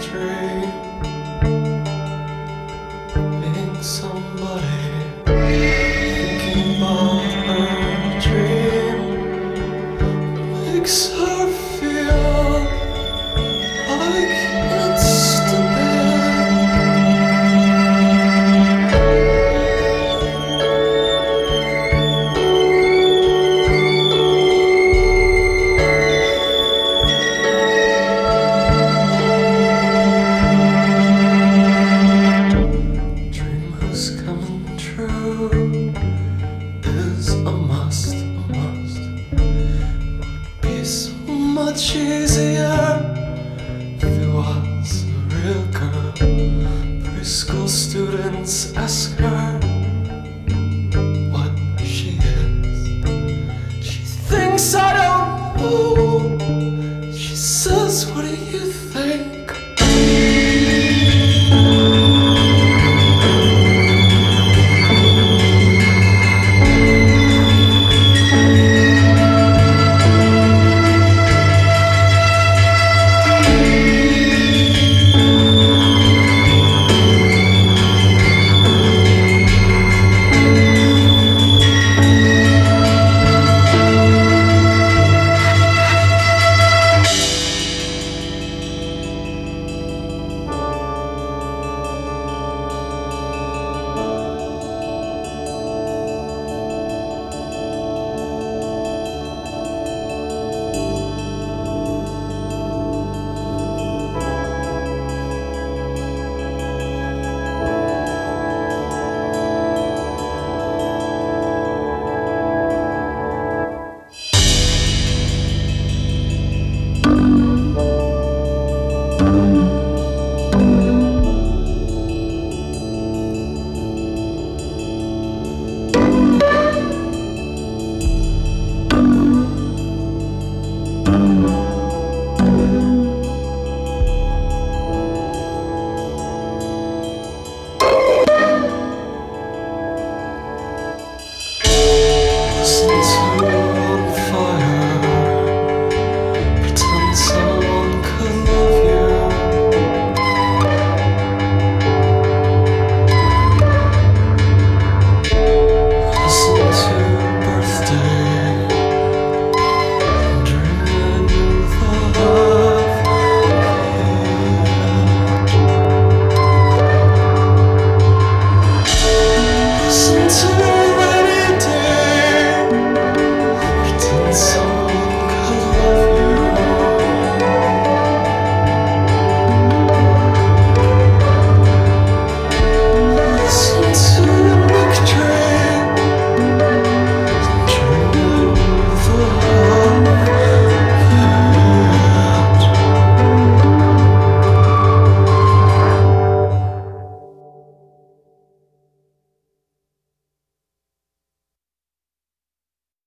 dream. Being somebody, thinking about her dream easier if it was a real girl. Preschool students ask her